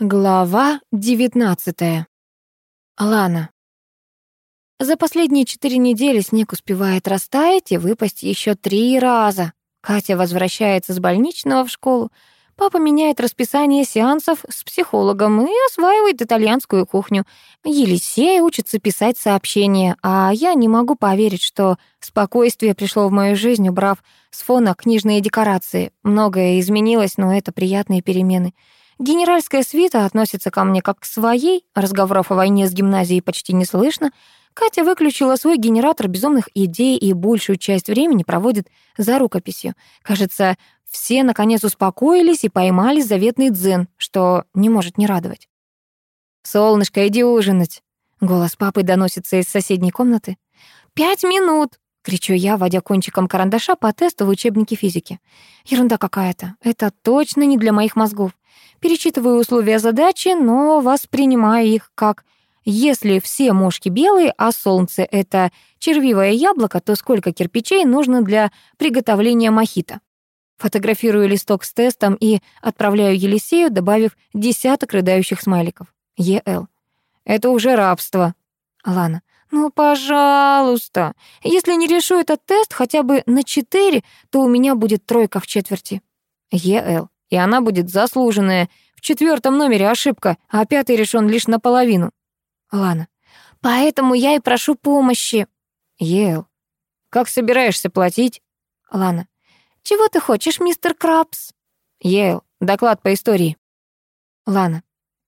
Глава 19. Лана. За последние четыре недели снег успевает растаять и выпасть еще три раза. Катя возвращается с больничного в школу. Папа меняет расписание сеансов с психологом и осваивает итальянскую кухню. Елисей учится писать сообщения, а я не могу поверить, что спокойствие пришло в мою жизнь, убрав с фона книжные декорации. Многое изменилось, но это приятные перемены. Генеральская свита относится ко мне как к своей, разговоров о войне с гимназией почти не слышно. Катя выключила свой генератор безумных идей и большую часть времени проводит за рукописью. Кажется, все наконец успокоились и поймали заветный дзен, что не может не радовать. «Солнышко, иди ужинать!» Голос папы доносится из соседней комнаты. «Пять минут!» — кричу я, водя кончиком карандаша по тесту в учебнике физики. Ерунда какая-то. Это точно не для моих мозгов. Перечитываю условия задачи, но воспринимаю их как если все мошки белые, а солнце — это червивое яблоко, то сколько кирпичей нужно для приготовления мохито? Фотографирую листок с тестом и отправляю Елисею, добавив десяток рыдающих смайликов. ЕЛ. Это уже рабство. Лана. Ну, пожалуйста. Если не решу этот тест хотя бы на четыре, то у меня будет тройка в четверти. ЕЛ и она будет заслуженная. В четвертом номере ошибка, а пятый решен лишь наполовину. Лана. Поэтому я и прошу помощи. Ел. Как собираешься платить? Лана. Чего ты хочешь, мистер Крабс? Ел. Доклад по истории. Лана.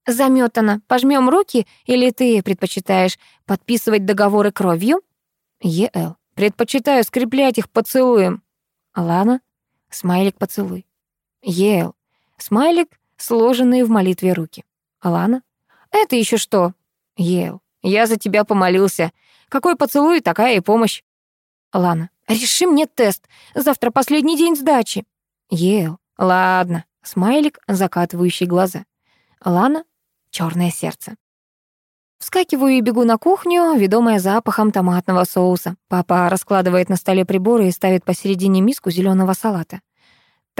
Заметано. Пожмем руки или ты предпочитаешь подписывать договоры кровью? Ел. Предпочитаю скреплять их поцелуем. Лана. Смайлик поцелуй. Ел. Смайлик, сложенные в молитве руки. Алана. Это еще что? Ел. Я за тебя помолился. Какой поцелуй, такая и помощь. Лана. Реши мне тест. Завтра последний день сдачи. Ел. Ладно. Смайлик, закатывающий глаза. Лана. Черное сердце. Вскакиваю и бегу на кухню, ведомая запахом томатного соуса. Папа раскладывает на столе приборы и ставит посередине миску зеленого салата.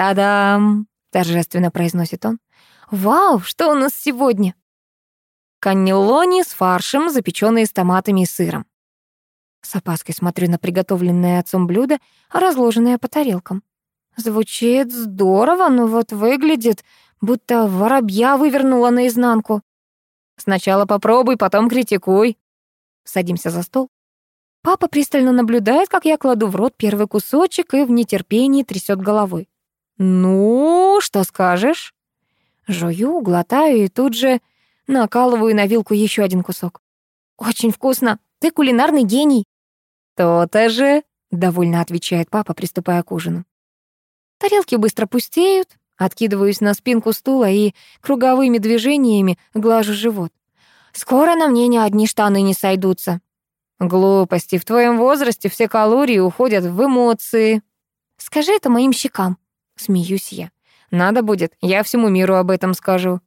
«Та-дам!» — торжественно произносит он. «Вау, что у нас сегодня?» Каннелони с фаршем, запеченные с томатами и сыром. С опаской смотрю на приготовленное отцом блюдо, разложенное по тарелкам. Звучит здорово, но вот выглядит, будто воробья вывернула наизнанку. Сначала попробуй, потом критикуй. Садимся за стол. Папа пристально наблюдает, как я кладу в рот первый кусочек и в нетерпении трясет головой. «Ну, что скажешь?» Жую, глотаю и тут же накалываю на вилку еще один кусок. «Очень вкусно! Ты кулинарный гений!» «То-то же!» — довольно отвечает папа, приступая к ужину. Тарелки быстро пустеют, откидываюсь на спинку стула и круговыми движениями глажу живот. «Скоро на мне ни одни штаны не сойдутся». «Глупости, в твоем возрасте все калории уходят в эмоции». «Скажи это моим щекам», Смеюсь я. Надо будет, я всему миру об этом скажу.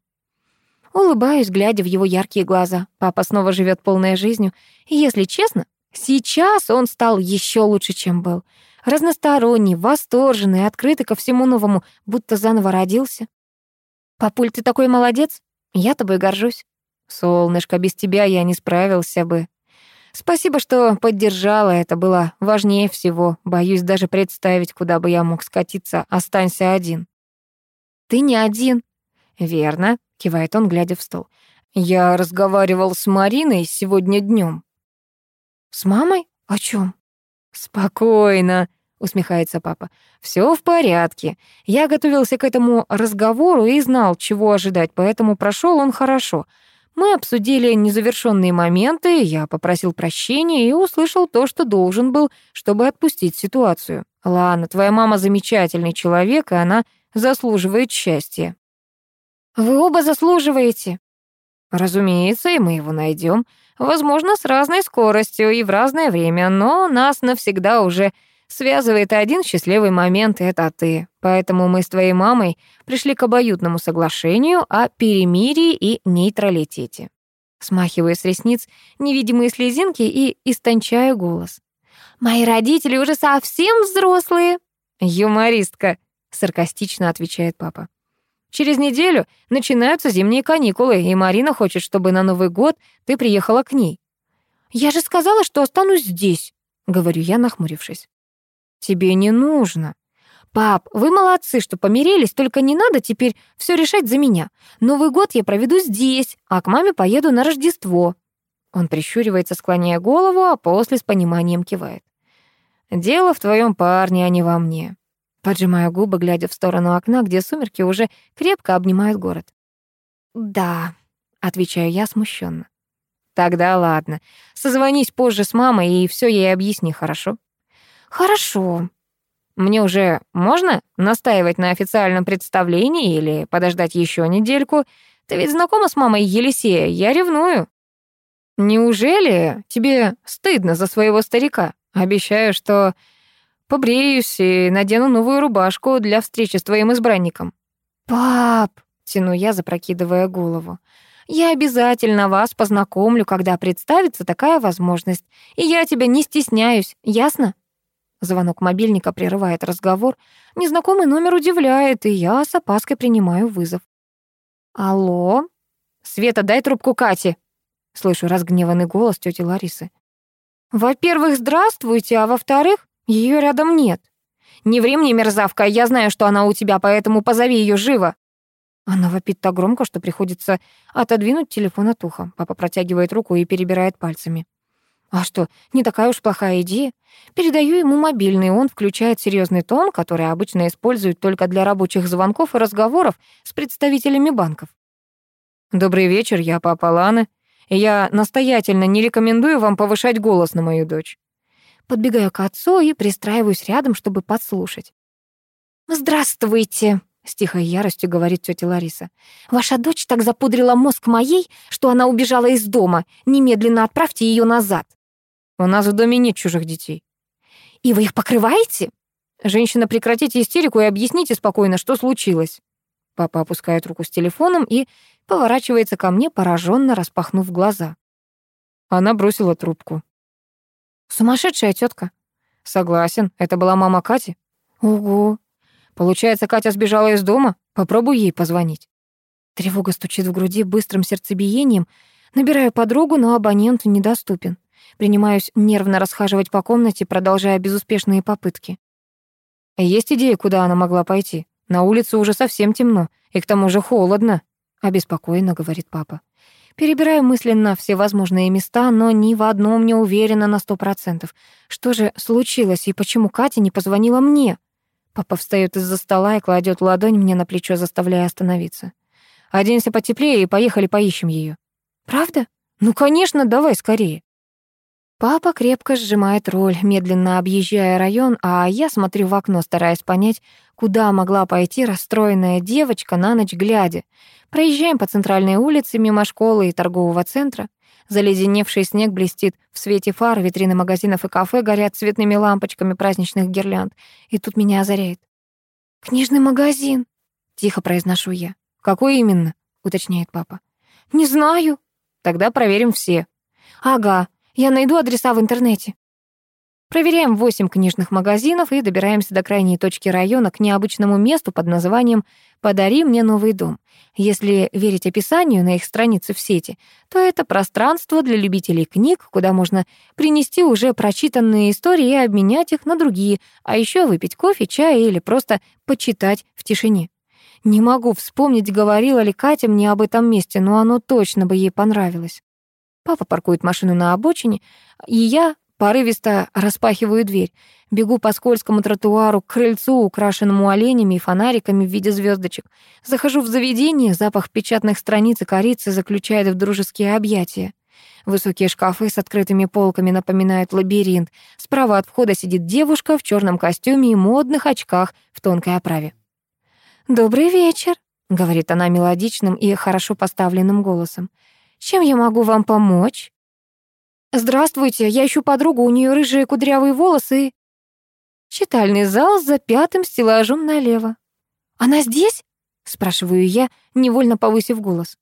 Улыбаюсь, глядя в его яркие глаза. Папа снова живет полной жизнью. И если честно, сейчас он стал еще лучше, чем был. Разносторонний, восторженный, открытый ко всему новому, будто заново родился. «Папуль, ты такой молодец. Я тобой горжусь». «Солнышко, без тебя я не справился бы». Спасибо, что поддержала, это было важнее всего. Боюсь даже представить, куда бы я мог скатиться, останься один. Ты не один. Верно, кивает он, глядя в стол. Я разговаривал с Мариной сегодня днем. С мамой? О чем? Спокойно, усмехается папа. Все в порядке. Я готовился к этому разговору и знал, чего ожидать, поэтому прошел он хорошо. Мы обсудили незавершенные моменты, я попросил прощения и услышал то, что должен был, чтобы отпустить ситуацию. Ладно, твоя мама замечательный человек, и она заслуживает счастья. Вы оба заслуживаете. Разумеется, и мы его найдем. Возможно, с разной скоростью и в разное время, но нас навсегда уже связывает один счастливый момент, это ты. Поэтому мы с твоей мамой пришли к обоюдному соглашению о перемирии и нейтралитете. Смахиваю с ресниц невидимые слезинки и истончаю голос. «Мои родители уже совсем взрослые!» «Юмористка!» — саркастично отвечает папа. Через неделю начинаются зимние каникулы, и Марина хочет, чтобы на Новый год ты приехала к ней». «Я же сказала, что останусь здесь», — говорю я, нахмурившись. «Тебе не нужно», «Пап, вы молодцы, что помирились, только не надо теперь все решать за меня. Новый год я проведу здесь, а к маме поеду на Рождество». Он прищуривается, склоняя голову, а после с пониманием кивает. «Дело в твоем парне, а не во мне». Поджимаю губы, глядя в сторону окна, где сумерки уже крепко обнимают город. «Да», — отвечаю я смущенно. «Тогда ладно. Созвонись позже с мамой и все ей объясни, хорошо?» «Хорошо», мне уже можно настаивать на официальном представлении или подождать еще недельку? Ты ведь знакома с мамой Елисея, я ревную. Неужели тебе стыдно за своего старика? Обещаю, что побреюсь и надену новую рубашку для встречи с твоим избранником. Пап, тяну я, запрокидывая голову. Я обязательно вас познакомлю, когда представится такая возможность. И я тебя не стесняюсь, ясно? Звонок мобильника прерывает разговор. Незнакомый номер удивляет, и я с опаской принимаю вызов. «Алло? Света, дай трубку Кате!» Слышу разгневанный голос тети Ларисы. «Во-первых, здравствуйте, а во-вторых, ее рядом нет. Не ври мне, мерзавка, я знаю, что она у тебя, поэтому позови ее живо». Она вопит так громко, что приходится отодвинуть телефон от уха. Папа протягивает руку и перебирает пальцами. А что, не такая уж плохая идея. Передаю ему мобильный, он включает серьезный тон, который обычно используют только для рабочих звонков и разговоров с представителями банков. «Добрый вечер, я папа Ланы. Я настоятельно не рекомендую вам повышать голос на мою дочь». Подбегаю к отцу и пристраиваюсь рядом, чтобы подслушать. «Здравствуйте», — с тихой яростью говорит тетя Лариса. «Ваша дочь так запудрила мозг моей, что она убежала из дома. Немедленно отправьте ее назад». У нас в доме нет чужих детей. И вы их покрываете? Женщина, прекратите истерику и объясните спокойно, что случилось. Папа опускает руку с телефоном и поворачивается ко мне, пораженно распахнув глаза. Она бросила трубку. Сумасшедшая тетка. Согласен, это была мама Кати. Ого. Получается, Катя сбежала из дома? Попробуй ей позвонить. Тревога стучит в груди быстрым сердцебиением. Набираю подругу, но абонент недоступен. Принимаюсь нервно расхаживать по комнате, продолжая безуспешные попытки. Есть идея, куда она могла пойти? На улице уже совсем темно, и к тому же холодно, обеспокоенно говорит папа. Перебираю мысленно все возможные места, но ни в одном не уверена на сто процентов. Что же случилось и почему Катя не позвонила мне? Папа встает из-за стола и кладет ладонь мне на плечо, заставляя остановиться. Оденься потеплее и поехали поищем ее. Правда? Ну, конечно, давай скорее. Папа крепко сжимает руль, медленно объезжая район, а я смотрю в окно, стараясь понять, куда могла пойти расстроенная девочка на ночь глядя. Проезжаем по центральной улице мимо школы и торгового центра. Заледеневший снег блестит в свете фар, витрины магазинов и кафе горят цветными лампочками праздничных гирлянд. И тут меня озаряет. «Книжный магазин», — тихо произношу я. «Какой именно?» — уточняет папа. «Не знаю». «Тогда проверим все». «Ага, я найду адреса в интернете. Проверяем восемь книжных магазинов и добираемся до крайней точки района к необычному месту под названием «Подари мне новый дом». Если верить описанию на их странице в сети, то это пространство для любителей книг, куда можно принести уже прочитанные истории и обменять их на другие, а еще выпить кофе, чай или просто почитать в тишине. Не могу вспомнить, говорила ли Катя мне об этом месте, но оно точно бы ей понравилось. Папа паркует машину на обочине, и я порывисто распахиваю дверь. Бегу по скользкому тротуару к крыльцу, украшенному оленями и фонариками в виде звездочек. Захожу в заведение, запах печатных страниц и корицы заключает в дружеские объятия. Высокие шкафы с открытыми полками напоминают лабиринт. Справа от входа сидит девушка в черном костюме и модных очках в тонкой оправе. «Добрый вечер», — говорит она мелодичным и хорошо поставленным голосом. Чем я могу вам помочь?» «Здравствуйте, я ищу подругу, у нее рыжие кудрявые волосы Читальный зал за пятым стеллажом налево. «Она здесь?» — спрашиваю я, невольно повысив голос.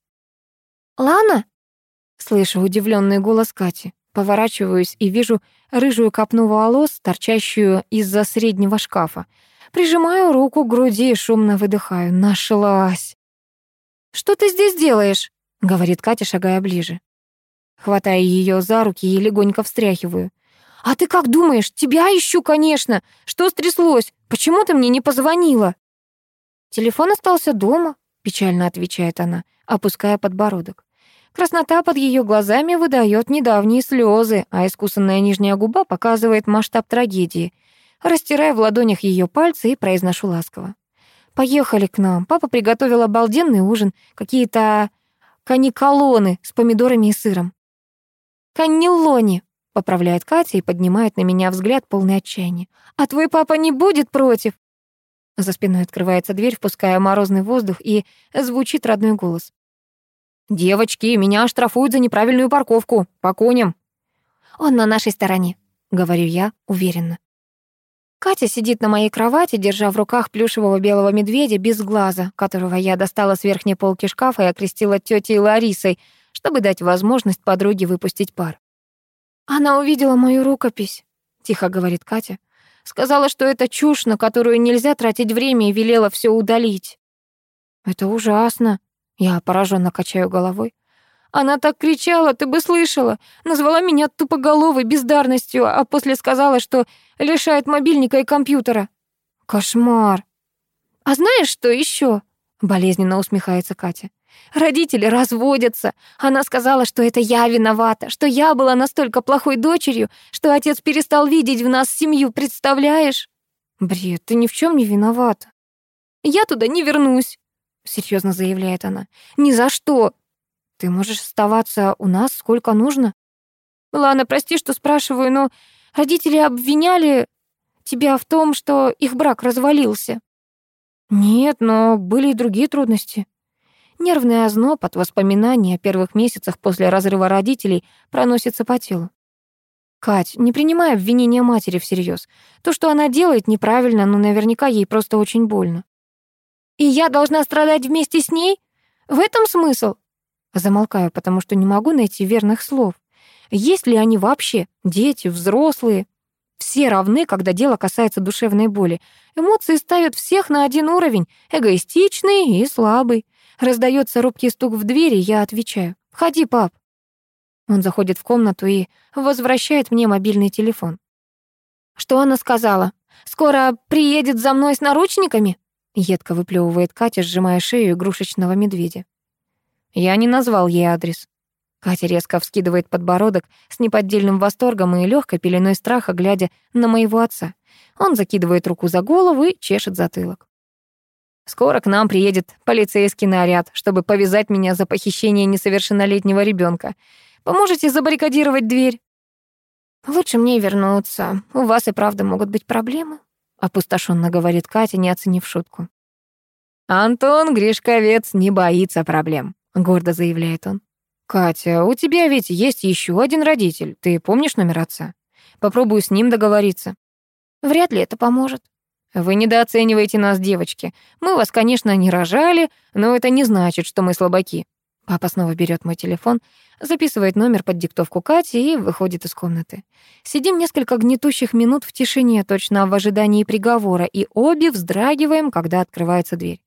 «Лана?» — слышу удивленный голос Кати. Поворачиваюсь и вижу рыжую копну волос, торчащую из-за среднего шкафа. Прижимаю руку к груди и шумно выдыхаю. Нашлась. «Что ты здесь делаешь?» — говорит Катя, шагая ближе. Хватая ее за руки и легонько встряхиваю. «А ты как думаешь? Тебя ищу, конечно! Что стряслось? Почему ты мне не позвонила?» «Телефон остался дома», — печально отвечает она, опуская подбородок. Краснота под ее глазами выдает недавние слезы, а искусанная нижняя губа показывает масштаб трагедии. Растираю в ладонях ее пальцы и произношу ласково. «Поехали к нам. Папа приготовил обалденный ужин. Какие-то каниколоны с помидорами и сыром». «Каннелони», — поправляет Катя и поднимает на меня взгляд полный отчаяния. «А твой папа не будет против?» За спиной открывается дверь, впуская морозный воздух, и звучит родной голос. «Девочки, меня штрафуют за неправильную парковку. По коням». «Он на нашей стороне», — говорю я уверенно. Катя сидит на моей кровати, держа в руках плюшевого белого медведя без глаза, которого я достала с верхней полки шкафа и окрестила тетей Ларисой, чтобы дать возможность подруге выпустить пар. «Она увидела мою рукопись», — тихо говорит Катя. «Сказала, что это чушь, на которую нельзя тратить время, и велела все удалить». «Это ужасно», — я пораженно качаю головой. Она так кричала, ты бы слышала. Назвала меня тупоголовой бездарностью, а после сказала, что лишает мобильника и компьютера. Кошмар. А знаешь, что еще? Болезненно усмехается Катя. Родители разводятся. Она сказала, что это я виновата, что я была настолько плохой дочерью, что отец перестал видеть в нас семью, представляешь? Бред, ты ни в чем не виновата. Я туда не вернусь, серьезно заявляет она. Ни за что. Ты можешь оставаться у нас сколько нужно. Ладно, прости, что спрашиваю, но родители обвиняли тебя в том, что их брак развалился. Нет, но были и другие трудности. Нервный озноб от воспоминаний о первых месяцах после разрыва родителей проносится по телу. Кать, не принимай обвинения матери всерьез. То, что она делает, неправильно, но наверняка ей просто очень больно. И я должна страдать вместе с ней? В этом смысл? Замолкаю, потому что не могу найти верных слов. Есть ли они вообще? Дети, взрослые? Все равны, когда дело касается душевной боли. Эмоции ставят всех на один уровень, эгоистичный и слабый. Раздается робкий стук в двери, я отвечаю. «Входи, пап». Он заходит в комнату и возвращает мне мобильный телефон. «Что она сказала? Скоро приедет за мной с наручниками?» Едко выплевывает Катя, сжимая шею игрушечного медведя. Я не назвал ей адрес. Катя резко вскидывает подбородок с неподдельным восторгом и легкой пеленой страха, глядя на моего отца. Он закидывает руку за голову и чешет затылок. «Скоро к нам приедет полицейский наряд, чтобы повязать меня за похищение несовершеннолетнего ребенка. Поможете забаррикадировать дверь?» «Лучше мне вернуться. У вас и правда могут быть проблемы», — опустошенно говорит Катя, не оценив шутку. «Антон Гришковец не боится проблем», — гордо заявляет он. «Катя, у тебя ведь есть еще один родитель. Ты помнишь номер отца? Попробую с ним договориться». «Вряд ли это поможет». «Вы недооцениваете нас, девочки. Мы вас, конечно, не рожали, но это не значит, что мы слабаки». Папа снова берет мой телефон, записывает номер под диктовку Кати и выходит из комнаты. Сидим несколько гнетущих минут в тишине, точно в ожидании приговора, и обе вздрагиваем, когда открывается дверь.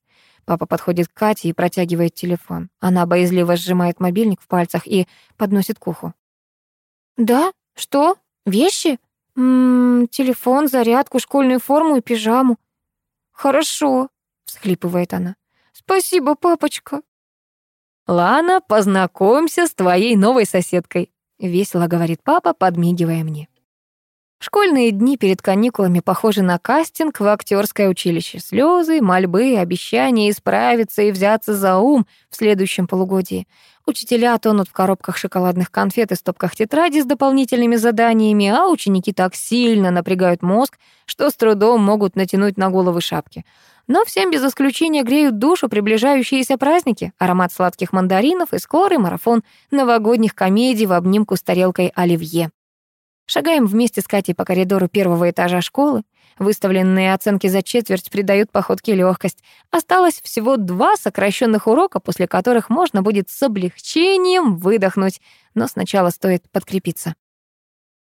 Папа подходит к Кате и протягивает телефон. Она боязливо сжимает мобильник в пальцах и подносит к уху. «Да? Что? Вещи? Ммм, телефон, зарядку, школьную форму и пижаму. Хорошо», — всхлипывает она. «Спасибо, папочка». «Лана, познакомься с твоей новой соседкой», — весело говорит папа, подмигивая мне. Школьные дни перед каникулами похожи на кастинг в актерское училище. Слезы, мольбы, обещания исправиться и взяться за ум в следующем полугодии. Учителя тонут в коробках шоколадных конфет и стопках тетради с дополнительными заданиями, а ученики так сильно напрягают мозг, что с трудом могут натянуть на головы шапки. Но всем без исключения греют душу приближающиеся праздники, аромат сладких мандаринов и скорый марафон новогодних комедий в обнимку с тарелкой оливье. Шагаем вместе с Катей по коридору первого этажа школы. Выставленные оценки за четверть придают походке легкость. Осталось всего два сокращенных урока, после которых можно будет с облегчением выдохнуть. Но сначала стоит подкрепиться.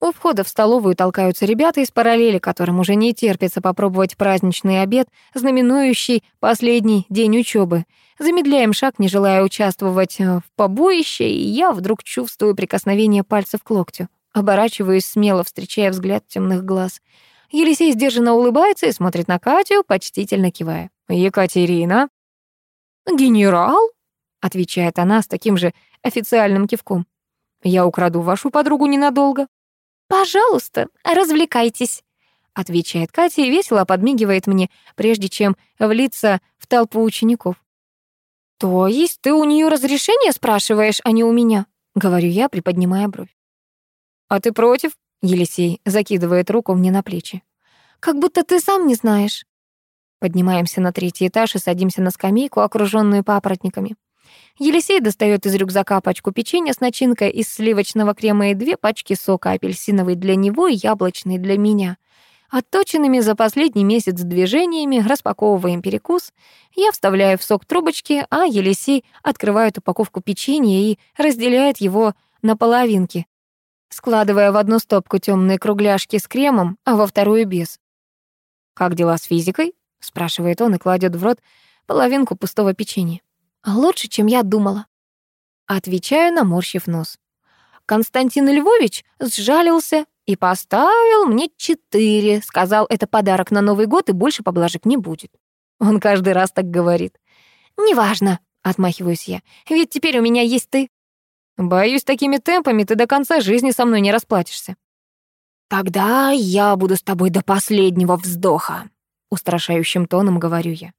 У входа в столовую толкаются ребята из параллели, которым уже не терпится попробовать праздничный обед, знаменующий последний день учебы. Замедляем шаг, не желая участвовать э, в побоище, и я вдруг чувствую прикосновение пальцев к локтю. Оборачиваюсь смело, встречая взгляд темных глаз. Елисей сдержанно улыбается и смотрит на Катю, почтительно кивая. «Екатерина?» «Генерал?» — отвечает она с таким же официальным кивком. «Я украду вашу подругу ненадолго». «Пожалуйста, развлекайтесь», — отвечает Катя и весело подмигивает мне, прежде чем влиться в толпу учеников. «То есть ты у нее разрешение спрашиваешь, а не у меня?» — говорю я, приподнимая бровь. «А ты против?» — Елисей закидывает руку мне на плечи. «Как будто ты сам не знаешь». Поднимаемся на третий этаж и садимся на скамейку, окружённую папоротниками. Елисей достает из рюкзака пачку печенья с начинкой из сливочного крема и две пачки сока апельсиновый для него и яблочный для меня. Отточенными за последний месяц движениями распаковываем перекус. Я вставляю в сок трубочки, а Елисей открывает упаковку печенья и разделяет его на половинки, складывая в одну стопку темные кругляшки с кремом, а во вторую без. «Как дела с физикой?» — спрашивает он и кладет в рот половинку пустого печенья. Лучше, чем я думала. Отвечаю, наморщив нос. Константин Львович сжалился и поставил мне четыре. Сказал, это подарок на Новый год и больше поблажек не будет. Он каждый раз так говорит. «Неважно», — отмахиваюсь я, «ведь теперь у меня есть ты». «Боюсь, такими темпами ты до конца жизни со мной не расплатишься». «Тогда я буду с тобой до последнего вздоха», — устрашающим тоном говорю я.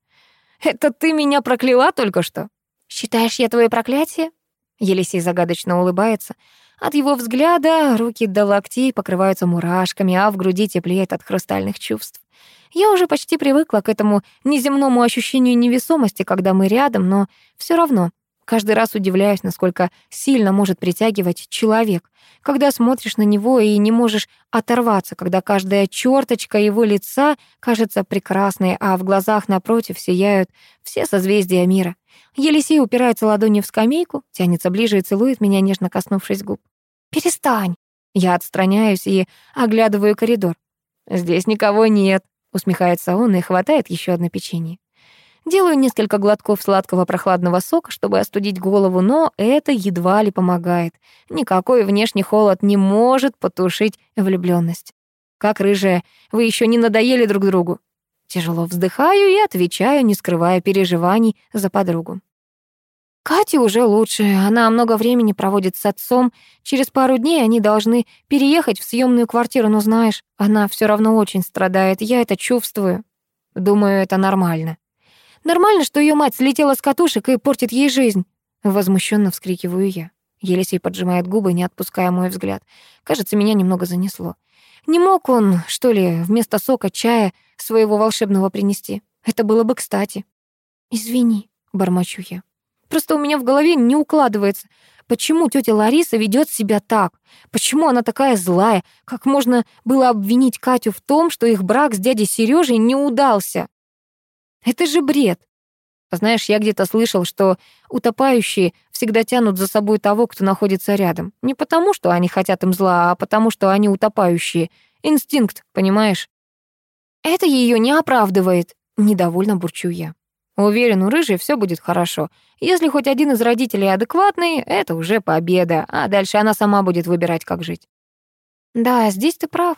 Это ты меня прокляла только что? Считаешь, я твое проклятие? Елисей загадочно улыбается. От его взгляда руки до локтей покрываются мурашками, а в груди теплеет от хрустальных чувств. Я уже почти привыкла к этому неземному ощущению невесомости, когда мы рядом, но все равно Каждый раз удивляюсь, насколько сильно может притягивать человек, когда смотришь на него и не можешь оторваться, когда каждая черточка его лица кажется прекрасной, а в глазах напротив сияют все созвездия мира. Елисей упирается ладонью в скамейку, тянется ближе и целует меня, нежно коснувшись губ. «Перестань!» Я отстраняюсь и оглядываю коридор. «Здесь никого нет», — усмехается он и хватает еще одно печенье. Делаю несколько глотков сладкого прохладного сока, чтобы остудить голову, но это едва ли помогает. Никакой внешний холод не может потушить влюблённость. Как рыжая, вы еще не надоели друг другу. Тяжело вздыхаю и отвечаю, не скрывая переживаний за подругу. Кате уже лучше, она много времени проводит с отцом. Через пару дней они должны переехать в съемную квартиру, но знаешь, она все равно очень страдает, я это чувствую. Думаю, это нормально. Нормально, что ее мать слетела с катушек и портит ей жизнь. Возмущенно вскрикиваю я. Елисей поджимает губы, не отпуская мой взгляд. Кажется, меня немного занесло. Не мог он, что ли, вместо сока чая своего волшебного принести? Это было бы кстати. «Извини», — бормочу я. «Просто у меня в голове не укладывается. Почему тетя Лариса ведет себя так? Почему она такая злая? Как можно было обвинить Катю в том, что их брак с дядей Сережей не удался? Это же бред. Знаешь, я где-то слышал, что утопающие всегда тянут за собой того, кто находится рядом. Не потому, что они хотят им зла, а потому, что они утопающие. Инстинкт, понимаешь? Это ее не оправдывает, недовольно бурчу я. Уверен, у рыжей все будет хорошо. Если хоть один из родителей адекватный, это уже победа, а дальше она сама будет выбирать, как жить. Да, здесь ты прав.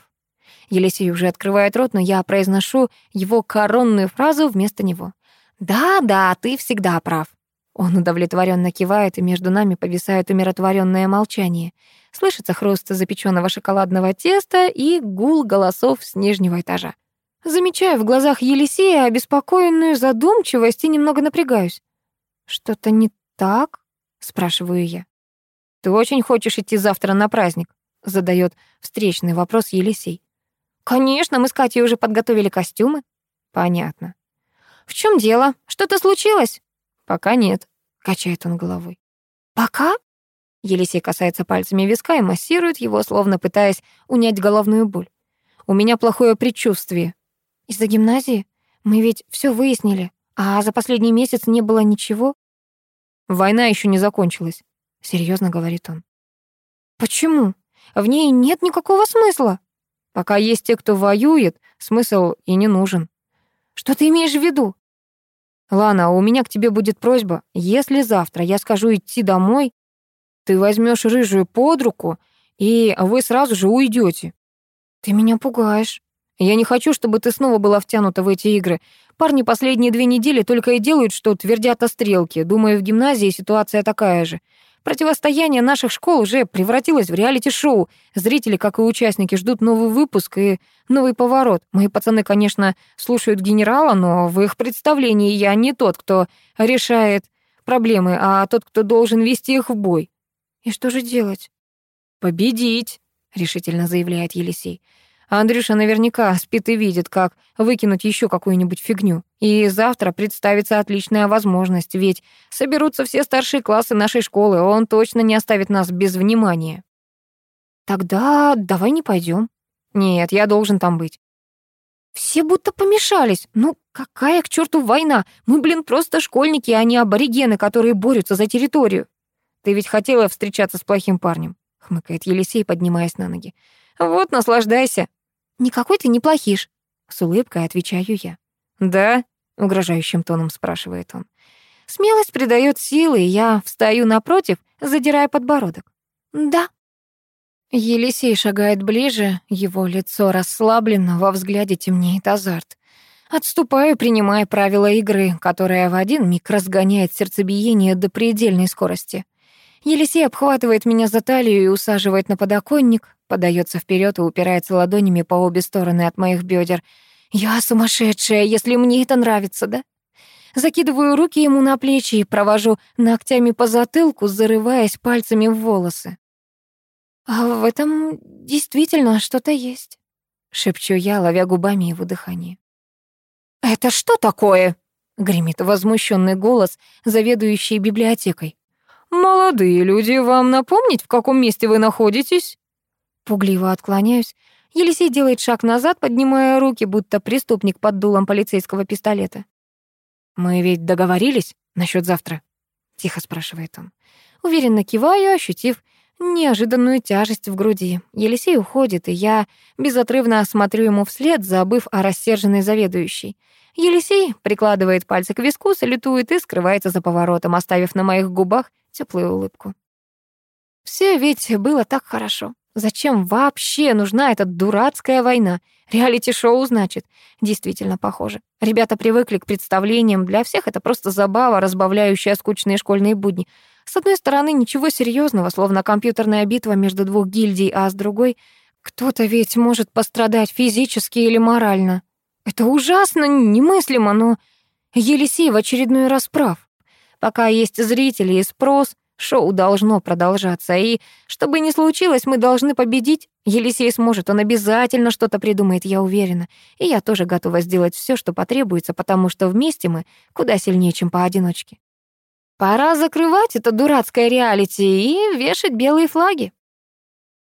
Елисей уже открывает рот, но я произношу его коронную фразу вместо него. «Да-да, ты всегда прав». Он удовлетворенно кивает, и между нами повисает умиротворенное молчание. Слышится хруст запеченного шоколадного теста и гул голосов с нижнего этажа. Замечаю в глазах Елисея обеспокоенную задумчивость и немного напрягаюсь. «Что-то не так?» — спрашиваю я. «Ты очень хочешь идти завтра на праздник?» — задает встречный вопрос Елисей. «Конечно, мы с Катей уже подготовили костюмы». «Понятно». «В чем дело? Что-то случилось?» «Пока нет», — качает он головой. «Пока?» Елисей касается пальцами виска и массирует его, словно пытаясь унять головную боль. «У меня плохое предчувствие». «Из-за гимназии? Мы ведь все выяснили, а за последний месяц не было ничего?» «Война еще не закончилась», — серьезно говорит он. «Почему? В ней нет никакого смысла. Пока есть те, кто воюет, смысл и не нужен. Что ты имеешь в виду? Лана, у меня к тебе будет просьба. Если завтра я скажу идти домой, ты возьмешь рыжую под руку, и вы сразу же уйдете. Ты меня пугаешь. Я не хочу, чтобы ты снова была втянута в эти игры. Парни последние две недели только и делают, что твердят о стрелке. Думаю, в гимназии ситуация такая же. Противостояние наших школ уже превратилось в реалити-шоу. Зрители, как и участники, ждут новый выпуск и новый поворот. Мои пацаны, конечно, слушают генерала, но в их представлении я не тот, кто решает проблемы, а тот, кто должен вести их в бой. И что же делать? Победить, решительно заявляет Елисей. А Андрюша наверняка спит и видит, как выкинуть еще какую-нибудь фигню. И завтра представится отличная возможность, ведь соберутся все старшие классы нашей школы, он точно не оставит нас без внимания. Тогда давай не пойдем. Нет, я должен там быть. Все будто помешались. Ну, какая к черту война? Мы, блин, просто школьники, а не аборигены, которые борются за территорию. Ты ведь хотела встречаться с плохим парнем, хмыкает Елисей, поднимаясь на ноги. Вот, наслаждайся. «Никакой ты не плохиш», — с улыбкой отвечаю я. «Да?» — угрожающим тоном спрашивает он. Смелость придает силы, и я встаю напротив, задирая подбородок. «Да». Елисей шагает ближе, его лицо расслаблено, во взгляде темнеет азарт. Отступаю, принимая правила игры, которая в один миг разгоняет сердцебиение до предельной скорости. Елисей обхватывает меня за талию и усаживает на подоконник, подается вперед и упирается ладонями по обе стороны от моих бедер. Я сумасшедшая, если мне это нравится, да? Закидываю руки ему на плечи и провожу ногтями по затылку, зарываясь пальцами в волосы. А в этом действительно что-то есть, шепчу я, ловя губами его дыхание. Это что такое? гремит возмущенный голос, заведующий библиотекой. «Молодые люди, вам напомнить, в каком месте вы находитесь?» Пугливо отклоняюсь. Елисей делает шаг назад, поднимая руки, будто преступник под дулом полицейского пистолета. «Мы ведь договорились насчет завтра?» — тихо спрашивает он. Уверенно киваю, ощутив неожиданную тяжесть в груди. Елисей уходит, и я безотрывно смотрю ему вслед, забыв о рассерженной заведующей. Елисей прикладывает пальцы к виску, салютует и скрывается за поворотом, оставив на моих губах теплую улыбку. Все ведь было так хорошо. Зачем вообще нужна эта дурацкая война? Реалити-шоу, значит. Действительно похоже. Ребята привыкли к представлениям. Для всех это просто забава, разбавляющая скучные школьные будни. С одной стороны, ничего серьезного, словно компьютерная битва между двух гильдий, а с другой, кто-то ведь может пострадать физически или морально. Это ужасно, немыслимо, но Елисей в очередной раз прав. Пока есть зрители и спрос, шоу должно продолжаться. И чтобы не случилось, мы должны победить. Елисей сможет, он обязательно что-то придумает, я уверена. И я тоже готова сделать все, что потребуется, потому что вместе мы куда сильнее, чем поодиночке. Пора закрывать это дурацкое реалити и вешать белые флаги.